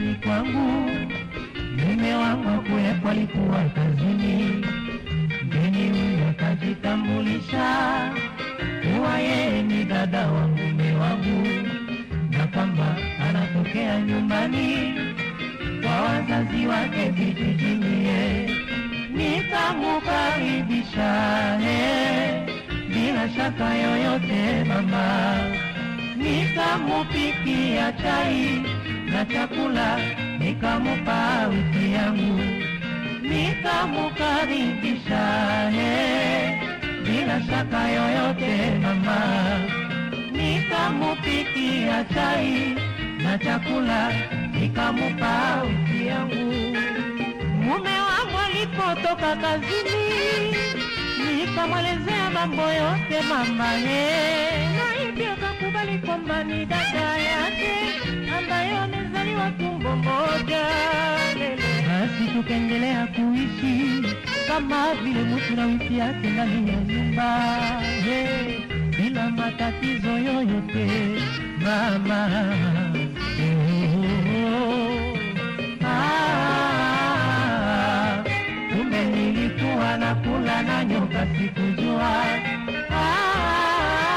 nyumbani kwangu, mume wangu kuwepo alikuwa kazini. Mgeni huyo akajitambulisha kuwa yeye ni dada wa mume wangu na kwamba anatokea nyumbani kwa wazazi wake vijijini. ye. Nikamukaribisha eh, bila shaka yoyote mama, nikamupikia chai na chakula, nikamupa wiki yangu, nikamukaribisha eh, bila shaka yoyote mama, nikamupikia chai na chakula, nikamupa wiki yangu. Mume wangu alipotoka kazini, nikamwelezea mambo yote mama ye, na hivyo kakubali kwamba ni dada yake ambaye amezaliwa tumbo moja. Lele. Basi tukaendelea kuishi kama vile mtu na wiki yake ndani ya nyumba bila matatizo yoyote mama. Oh, ah, kumbe nilikuwa nakula na nyoka sikujua. Ah,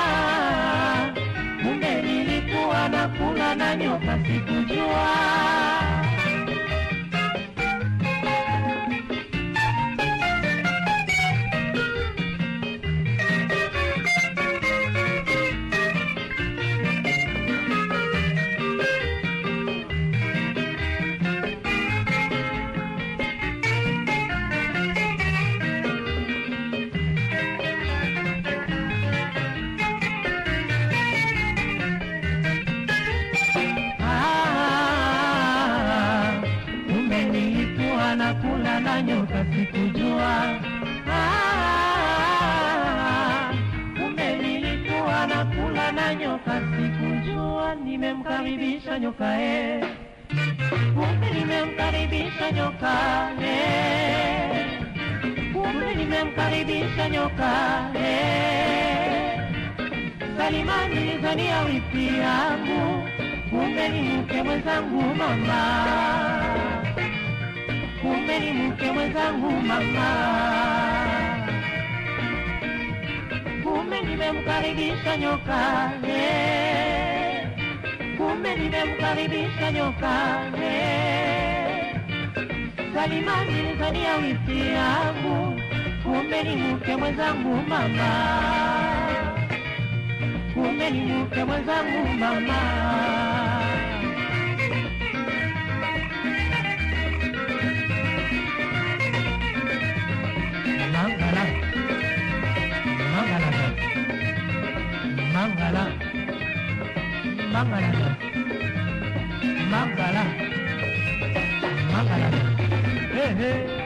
kumbe nilikuwa nakula na nyoka sikujua. Nilikuwa nakula na nyoka sikujua. Ah, kumbe na nyoka sikujua. Nimemkaribisha nyoka eh, kumbe nimemkaribisha nyoka eh, kumbe nimemkaribisha nyoka eh. Salima nilizania wiki yangu, kumbe ni mke mwenzangu mama, mwenzangu mama, kumbe nimemkaribisha nyoka eh, kumbe nimemkaribisha nyoka eh. Salima nilizania wiki yangu, kumbe ni mke mwenzangu mama kumbe ni mke mwenzangu mama. Mangala, mangala, mangala, mangala. Hey, hey.